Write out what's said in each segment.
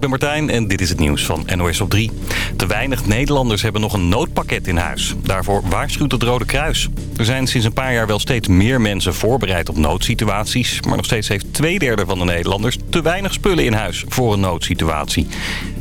ik ben Martijn en dit is het nieuws van NOS op 3. Te weinig Nederlanders hebben nog een noodpakket in huis. Daarvoor waarschuwt het Rode Kruis. Er zijn sinds een paar jaar wel steeds meer mensen voorbereid op noodsituaties. Maar nog steeds heeft twee derde van de Nederlanders te weinig spullen in huis voor een noodsituatie.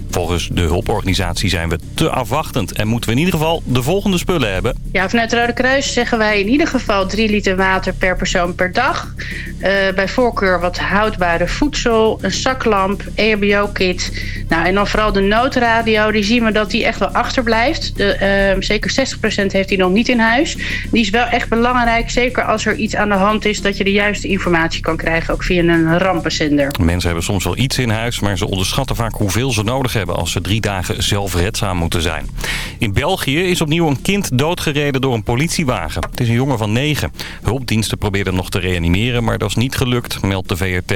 Volgens de hulporganisatie zijn we te afwachtend en moeten we in ieder geval de volgende spullen hebben. Ja, vanuit het Rode Kruis zeggen wij in ieder geval 3 liter water per persoon per dag. Uh, bij voorkeur wat houdbare voedsel, een zaklamp, EHBO-kit. Nou, en dan vooral de noodradio, die zien we dat die echt wel achterblijft. De, uh, zeker 60% heeft die nog niet in huis. Die is wel echt belangrijk, zeker als er iets aan de hand is... dat je de juiste informatie kan krijgen, ook via een rampenzender. Mensen hebben soms wel iets in huis, maar ze onderschatten vaak hoeveel ze nodig hebben... als ze drie dagen zelfredzaam moeten zijn. In België is opnieuw een kind doodgereden door een politiewagen. Het is een jongen van negen. Hulpdiensten probeerden nog te reanimeren, maar dat is niet gelukt, meldt de VRT.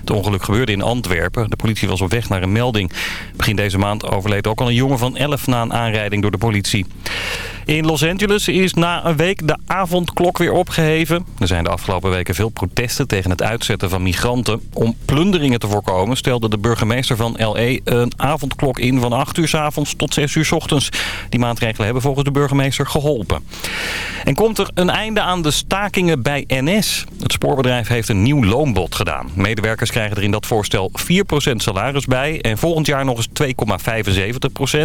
Het ongeluk gebeurde in Antwerpen. De politie was op weg naar een melding. Begin deze maand overleed ook al een jongen van 11 na een aanrijding door de politie. In Los Angeles is na een week de avondklok weer opgeheven. Er zijn de afgelopen weken veel protesten tegen het uitzetten van migranten. Om plunderingen te voorkomen stelde de burgemeester van L.A. een avondklok in van 8 uur s avonds tot 6 uur s ochtends. Die maatregelen hebben volgens de burgemeester geholpen. En komt er een einde aan de stakingen bij NS? Het spoorbedrijf heeft een nieuw loonbod gedaan. Medewerkers krijgen er in dat voorstel 4% salaris bij en volgend jaar nog eens 2,75%.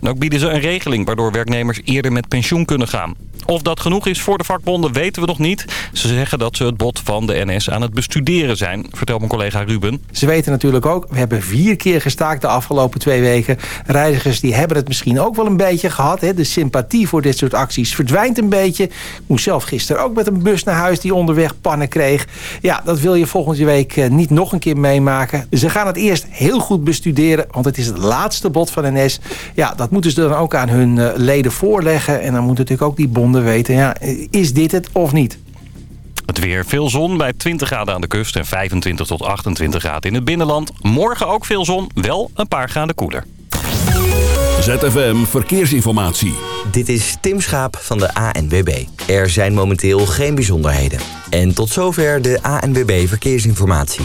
En ook bieden ze een regeling waardoor werknemers eerder met pensioen kunnen gaan. Of dat genoeg is voor de vakbonden weten we nog niet. Ze zeggen dat ze het bod van de NS aan het bestuderen zijn, vertelt mijn collega Ruben. Ze weten natuurlijk ook, we hebben vier keer gestaakt de afgelopen twee weken. Reizigers die hebben het misschien ook wel een beetje gehad. Hè? De sympathie voor dit soort acties verdwijnt een beetje. Ik moest zelf gisteren ook met een bus naar huis die onderweg pannen kreeg. Ja, dat wil je volgende week eh, niet nog een keer meemaken. Ze gaan het eerst heel goed bestuderen, want het is het laatste bod van NS. Ja, dat moeten ze dan ook aan hun eh, leden voorleggen. En dan moeten natuurlijk ook die bonden weten, ja, is dit het of niet? Het weer, veel zon bij 20 graden aan de kust en 25 tot 28 graden in het binnenland. Morgen ook veel zon, wel een paar graden koeler. ZFM Verkeersinformatie. Dit is Tim Schaap van de ANWB. Er zijn momenteel geen bijzonderheden. En tot zover de ANWB Verkeersinformatie.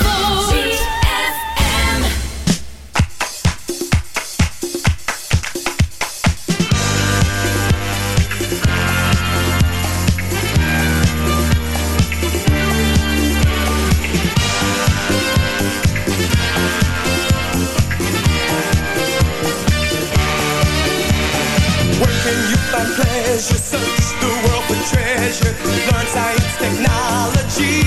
Pleasure, search the world for treasure, learn science, technology.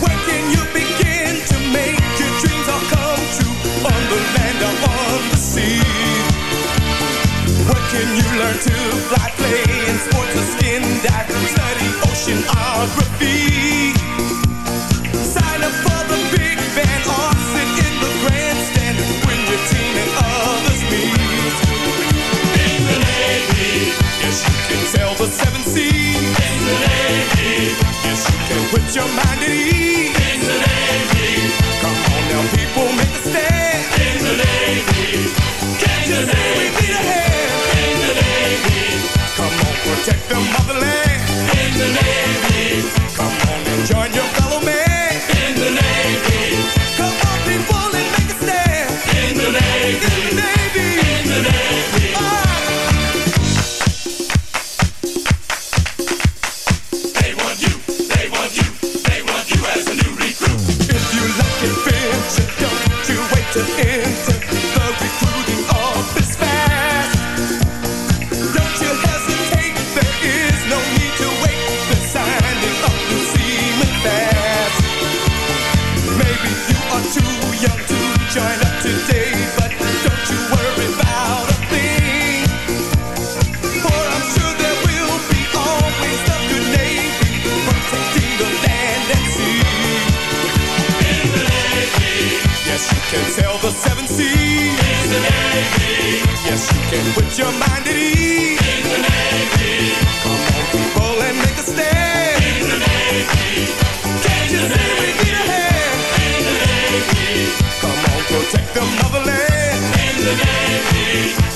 Where can you begin to make your dreams all come true on the land or on the sea? Where can you learn to fly, play in sports or skin study oceanography? Put your mind at ease.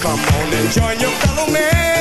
Come on and join your fellow man.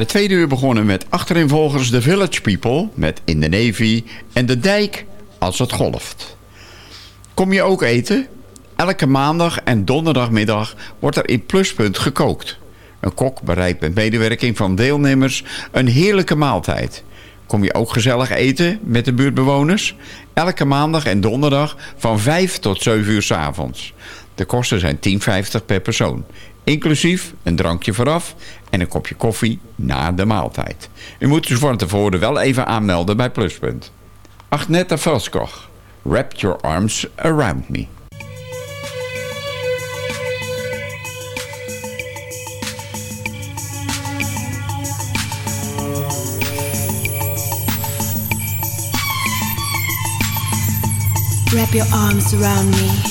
De tweede uur begonnen met achterinvolgers The Village People met In the Navy en De Dijk als het golft. Kom je ook eten? Elke maandag en donderdagmiddag wordt er in Pluspunt gekookt. Een kok bereidt met medewerking van deelnemers een heerlijke maaltijd. Kom je ook gezellig eten met de buurtbewoners? Elke maandag en donderdag van 5 tot 7 uur s avonds. De kosten zijn 10,50 per persoon. Inclusief een drankje vooraf en een kopje koffie na de maaltijd. U moet dus van tevoren wel even aanmelden bij Pluspunt. Agneta Velskoch. Wrap your arms around me. Wrap your arms around me.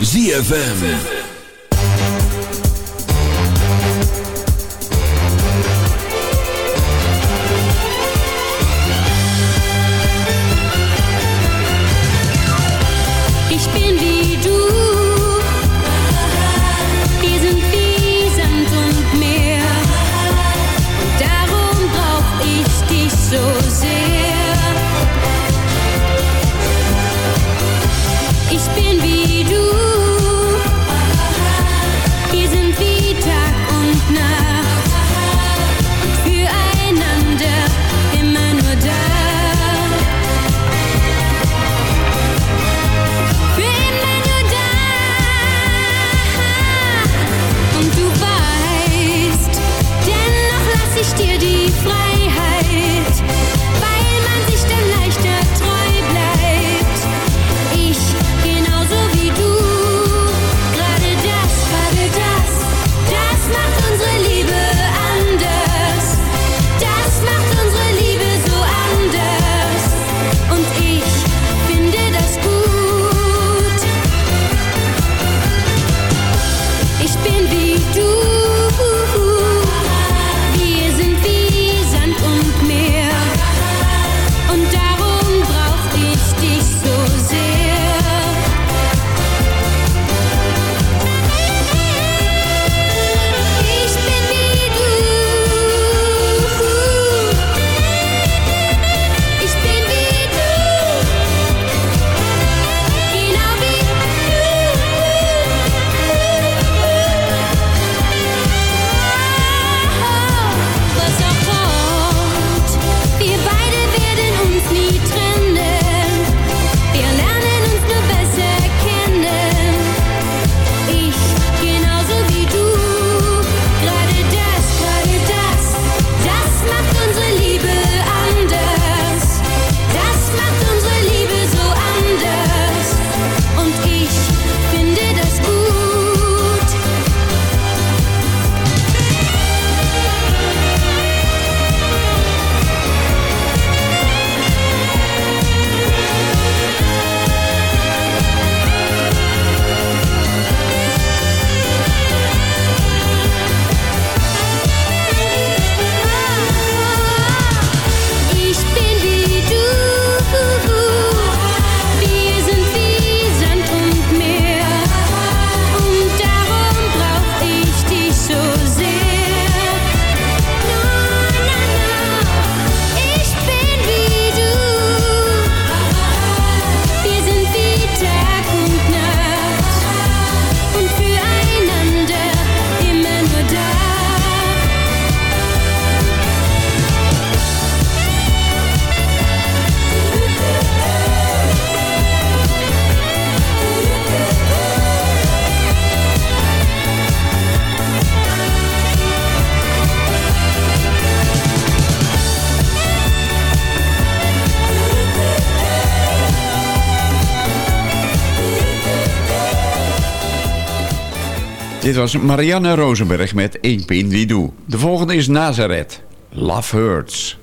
ZFM. was Marianne Rosenberg met Ik Pin die Doe. De volgende is Nazareth. Love Hurts.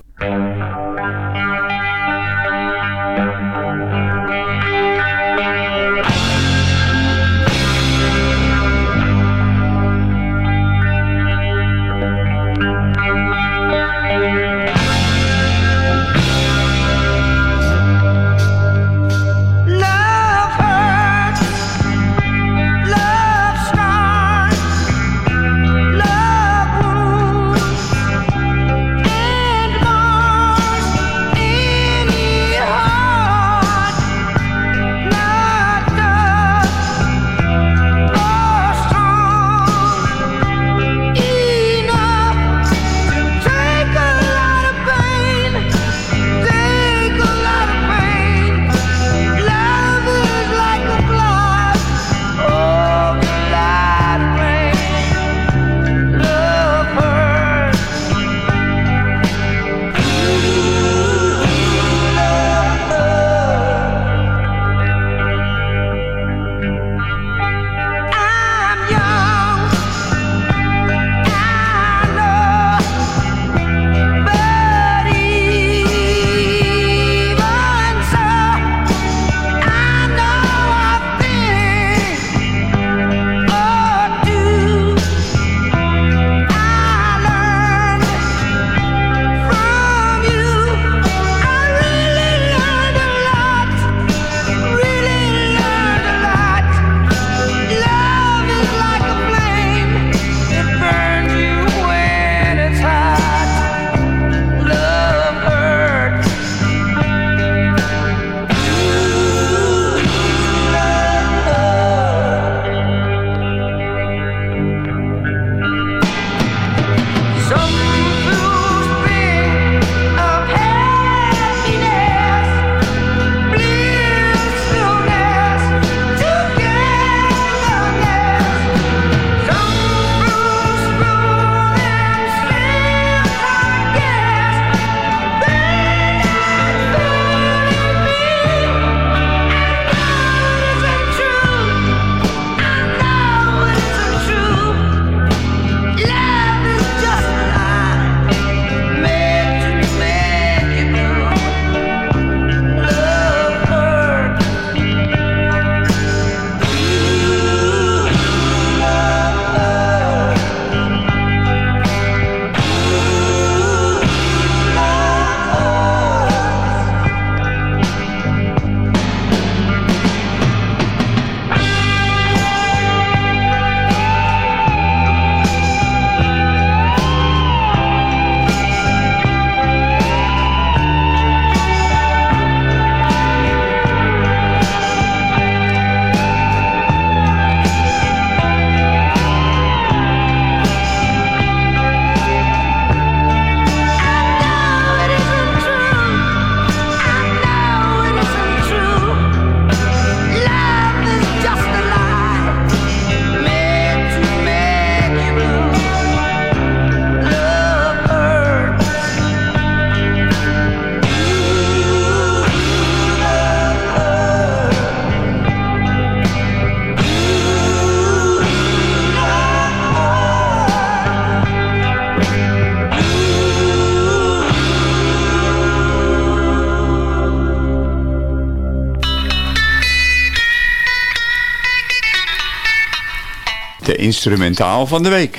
Instrumentaal van de week.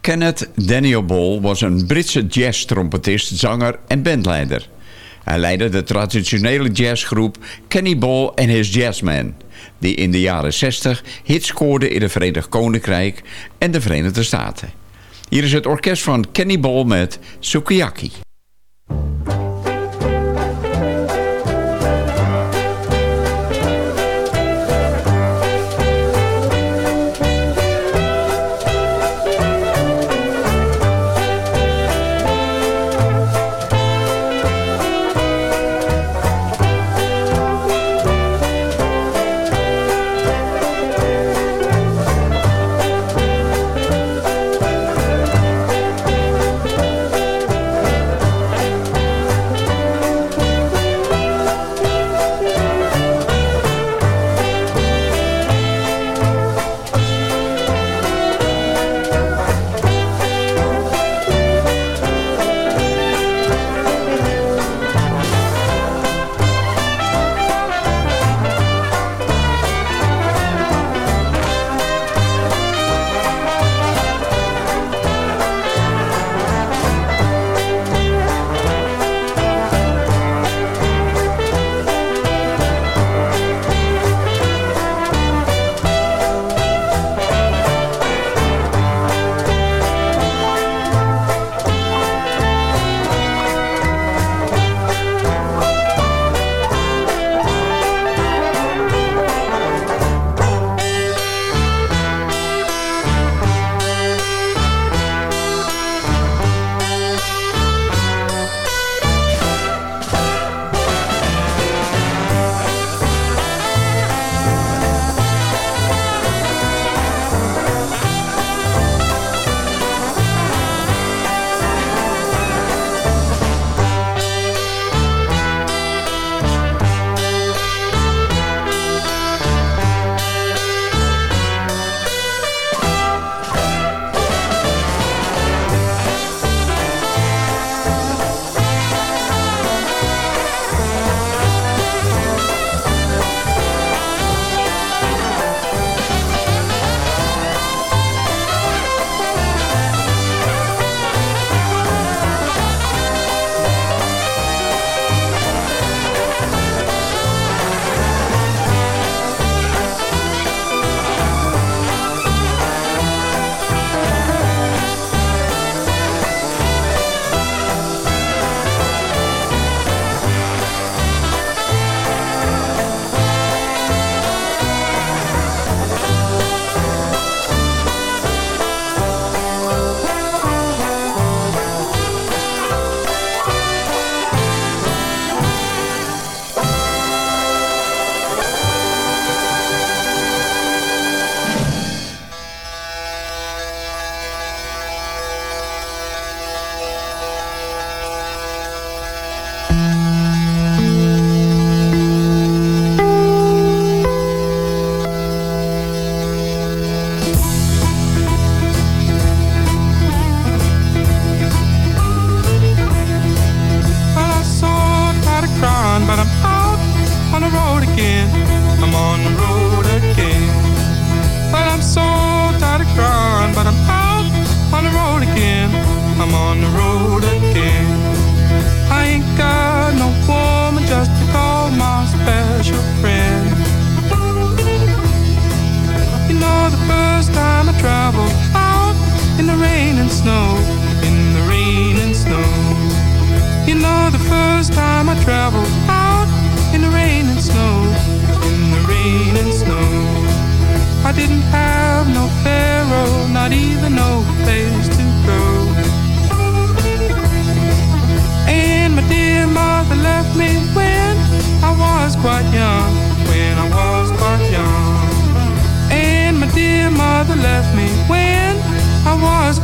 Kenneth Daniel Ball was een Britse jazz-trompetist, zanger en bandleider. Hij leidde de traditionele jazzgroep Kenny Ball and His Jazzmen... die in de jaren 60 hits scoorde in het Verenigd Koninkrijk en de Verenigde Staten. Hier is het orkest van Kenny Ball met Sukiyaki.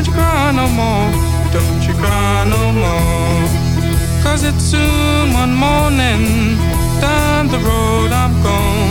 Don't you cry no more, don't you cry no more. Cause it's soon one morning, down the road I'm gone.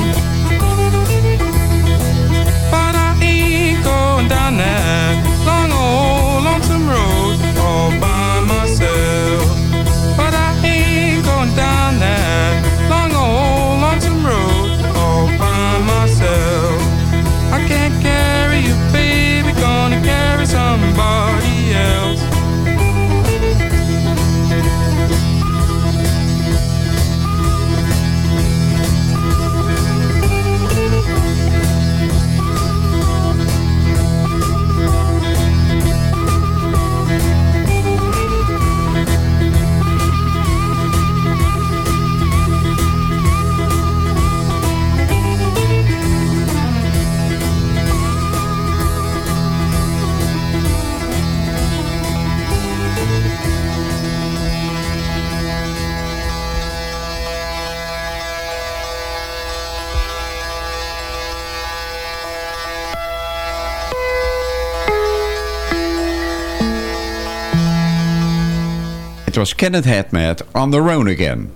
Was Kenneth Head met On The Road Again.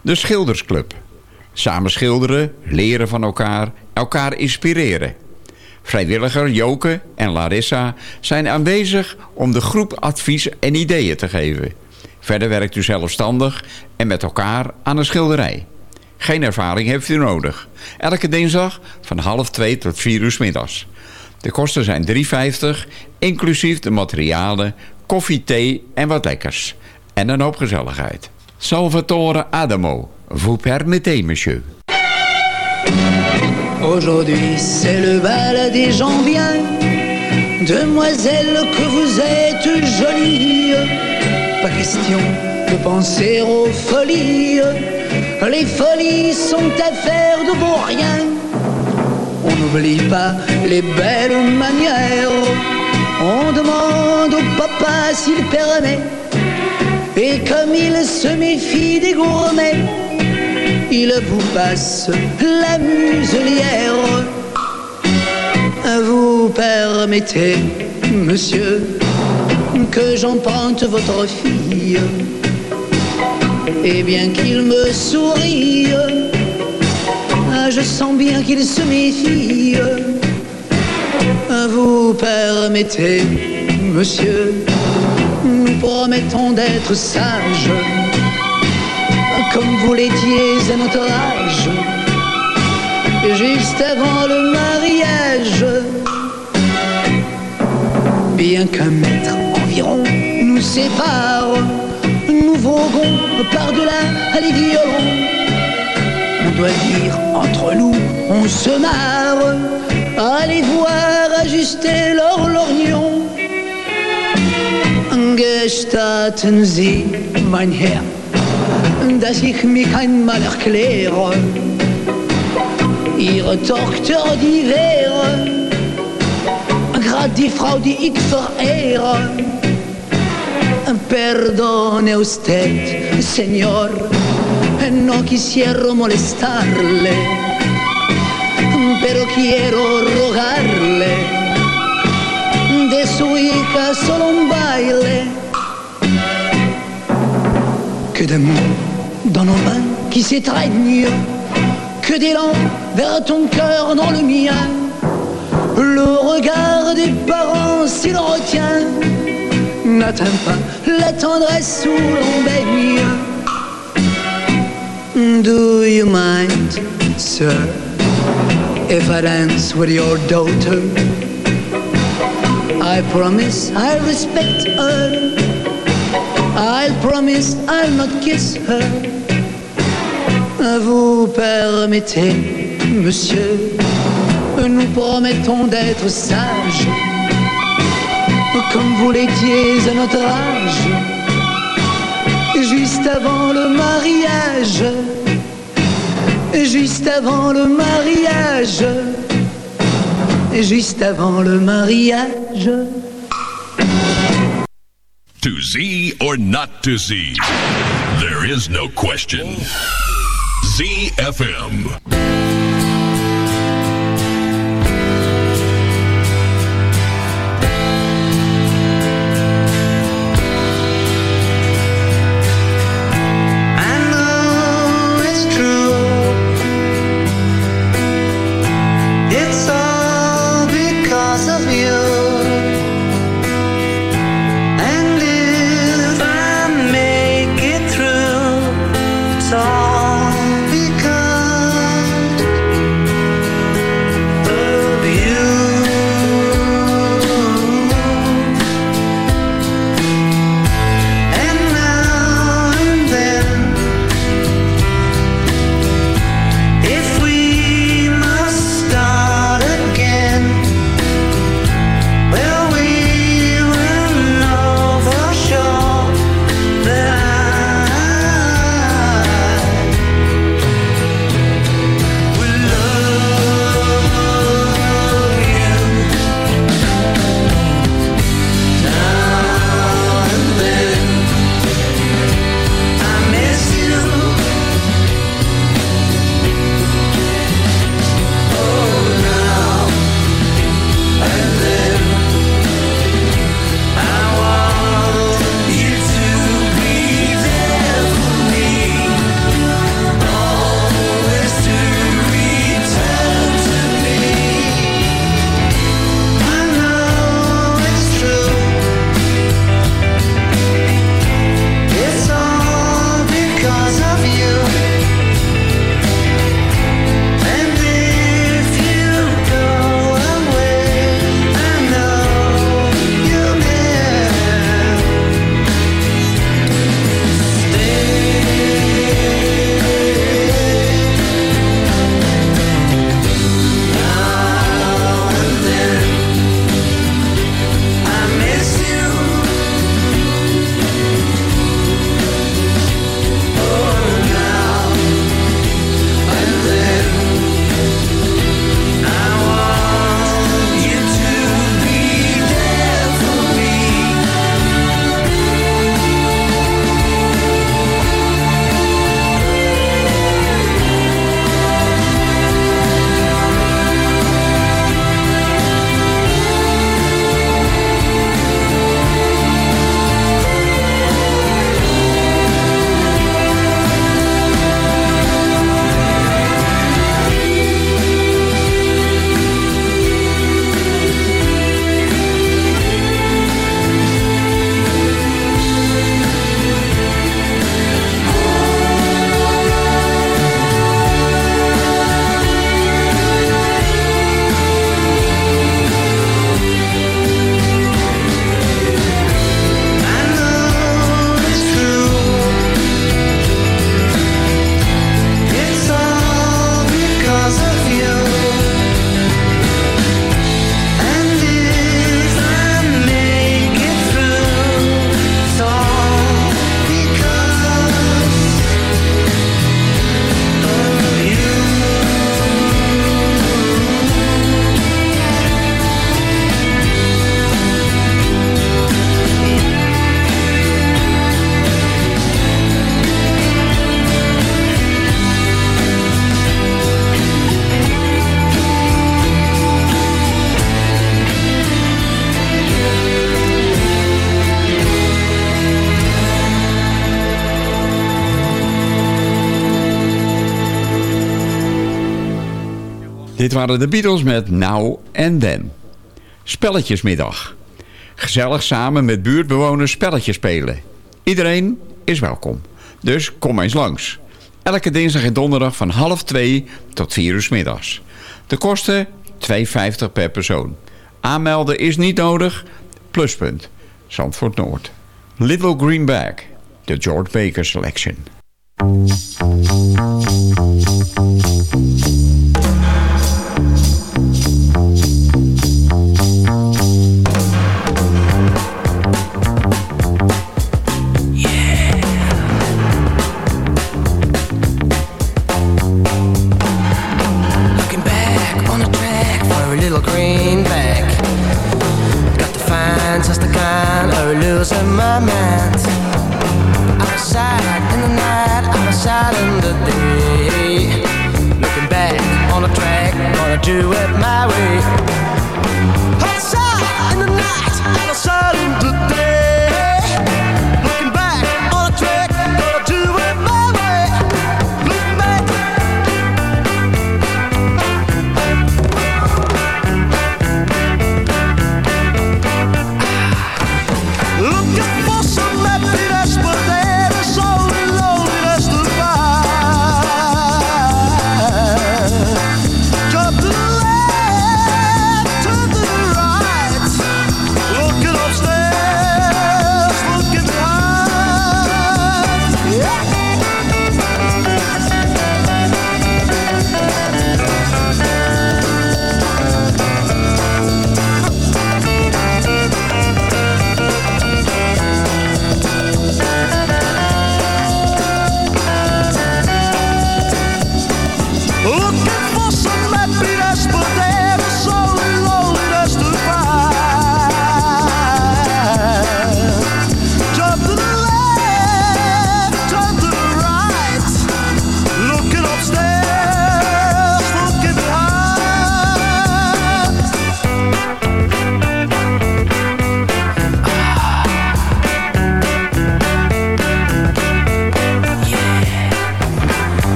De Schildersclub. Samen schilderen, leren van elkaar, elkaar inspireren. Vrijwilliger Joke en Larissa zijn aanwezig om de groep advies en ideeën te geven. Verder werkt u zelfstandig en met elkaar aan een schilderij. Geen ervaring heeft u nodig. Elke dinsdag van half twee tot vier uur middags. De kosten zijn 3,50, inclusief de materialen, koffie, thee en wat lekkers. En een hoop gezelligheid. Salvatore Adamo, vous permettez, monsieur. Aujourd'hui c'est le bal des gens bien. Demoiselle que vous êtes jolie. Pas question de penser aux folies. Les folies sont affaires de beau rien. On n'oublie pas les belles manières. On demande au papa s'il permet Et comme il se méfie des gourmets il vous passe la muselière. Vous permettez, monsieur, que j'emprunte votre fille. Et bien qu'il me sourie, ah, je sens bien qu'il se méfie. Vous permettez, monsieur, promettons d'être sages comme vous l'étiez à notre âge, juste avant le mariage. Bien qu'un mètre environ nous sépare, nous voguons par-delà les violons. On doit dire entre nous, on se marre, allez voir ajuster leur lorgnon. Gestatten Sie, mein Herr, dass ich mich einmal erkläre. Ihre Tochter, die wäre grad die Frau, die ich verehre. Perdone usted, señor, no quisiera molestarle, pero quiero rogarle su hija solo. Que d'amour dans nos mains qui s'étreignent, que d'élan vers ton cœur dans le mien. Le regard des parents, s'il retient, n'atteint pas la tendresse où l'on baigne. Do you mind, sir, if I dance with your daughter? I promise I'll respect her. I'll promise I'll not kiss her. Vous permettez, monsieur, nous promettons d'être sages, comme vous l'étiez à notre âge, juste avant le mariage, juste avant le mariage, juste avant le mariage. To Z or not to Z, there is no question. ZFM. Dit waren de Beatles met Now and Then. Spelletjesmiddag. Gezellig samen met buurtbewoners spelletjes spelen. Iedereen is welkom. Dus kom eens langs. Elke dinsdag en donderdag van half twee tot 4 uur middags. De kosten 2,50 per persoon. Aanmelden is niet nodig. Pluspunt. Zandvoort Noord. Little Greenback. De George Baker Selection. do it my way.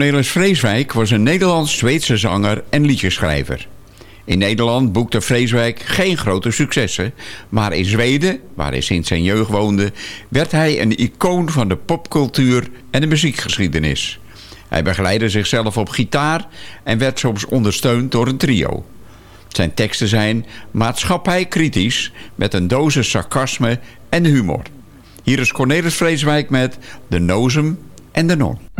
Cornelis Vreeswijk was een Nederlands-Zweedse zanger en liedjeschrijver. In Nederland boekte Vreeswijk geen grote successen... maar in Zweden, waar hij sinds zijn jeugd woonde... werd hij een icoon van de popcultuur en de muziekgeschiedenis. Hij begeleidde zichzelf op gitaar en werd soms ondersteund door een trio. Zijn teksten zijn maatschappij kritisch met een dosis sarcasme en humor. Hier is Cornelis Vreeswijk met De Nozem en de Non.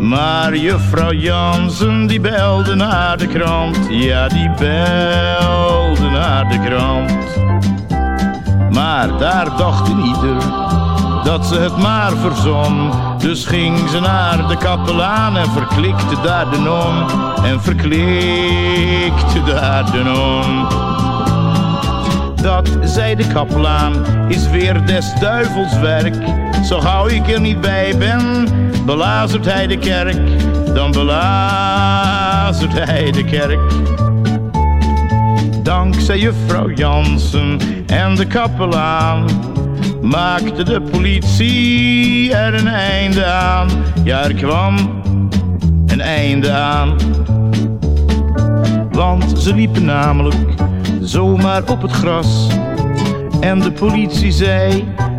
Maar juffrouw Jansen die belde naar de krant. Ja, die belde naar de krant. Maar daar dacht ieder dat ze het maar verzon. Dus ging ze naar de kapelaan en verklikte daar de non. En verklikte daar de non. Dat, zei de kapelaan, is weer des duivels werk. Zo gauw ik er niet bij ben, belazert hij de kerk. Dan belazert hij de kerk. Dankzij juffrouw Jansen en de kapelaan maakte de politie er een einde aan. Ja, er kwam een einde aan. Want ze liepen namelijk zomaar op het gras. En de politie zei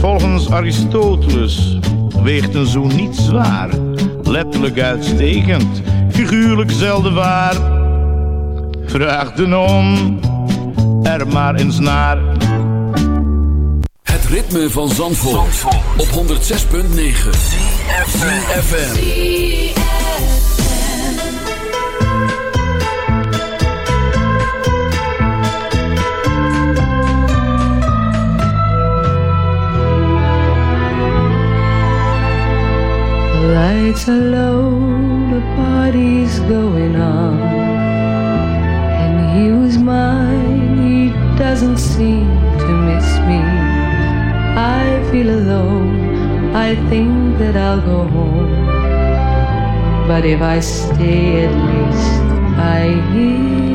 Volgens Aristoteles weegt een zoen niet zwaar. Letterlijk uitstekend, figuurlijk zelden waar. Vraag de non er maar eens naar. Het ritme van Zandvoort, op 106.9 FM. Lights are low, the party's going on. And he was mine, he doesn't seem to miss me. I feel alone, I think that I'll go home. But if I stay at least, I hear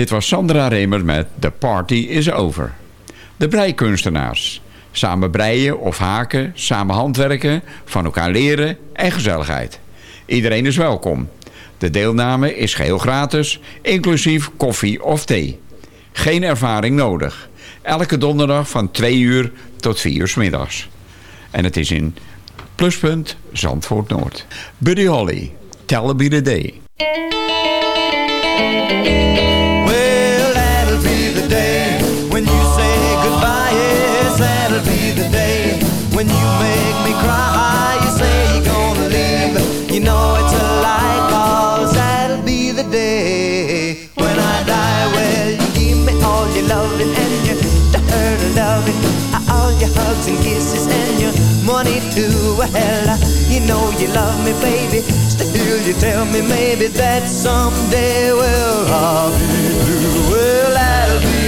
Dit was Sandra Remer met The Party is Over. De breikunstenaars. Samen breien of haken, samen handwerken, van elkaar leren en gezelligheid. Iedereen is welkom. De deelname is geheel gratis, inclusief koffie of thee. Geen ervaring nodig. Elke donderdag van 2 uur tot 4 uur 's middags. En het is in Pluspunt Zandvoort Noord. Buddy Holly, Tell Me The Day. When you make me cry. You say you're gonna leave. You know it's a lie, cause that'll be the day when I die. Well, you give me all your loving and your hurt loving, all your hugs and kisses and your money too. Well, you know you love me, baby. Still, you tell me maybe that someday, well, I'll be through. Well,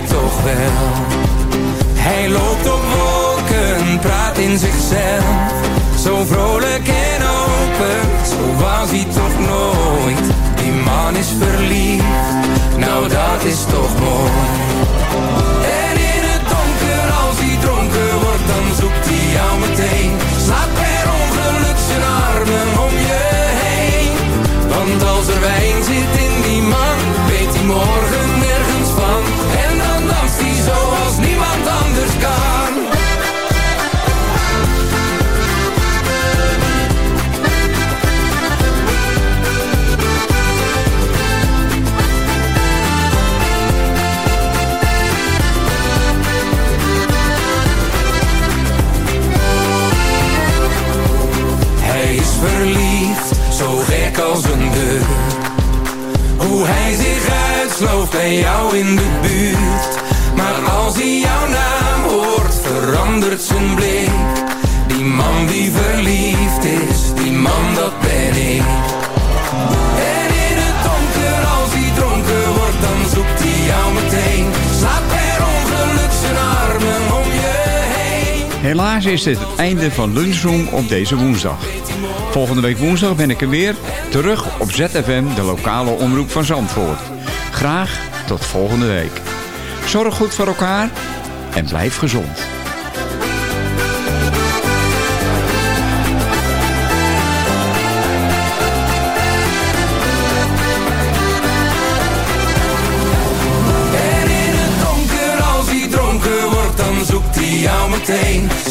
Toch wel. Hij loopt op wolken, praat in zichzelf. Zo vrolijk en open, zo was hij toch nooit. Die is verliefd. Nou dat is toch mooi. Hoe hij zich uitslooft bij jou in de buurt. Maar als hij jouw naam hoort, verandert zijn blik. Die man die verliefd is, die man dat ben ik. En in het donker, als hij dronken wordt, dan zoekt hij jou meteen. Slaat per ongeluk zijn armen om je heen. Helaas is dit het einde van Lunchroom op deze woensdag. Volgende week woensdag ben ik er weer, terug op ZFM, de lokale omroep van Zandvoort. Graag tot volgende week. Zorg goed voor elkaar en blijf gezond. En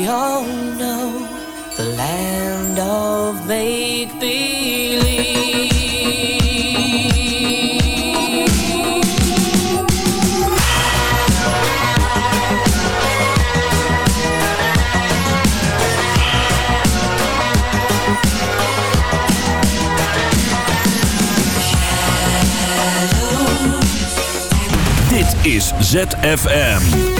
we all know, the land of make believe. Dit is ZFM.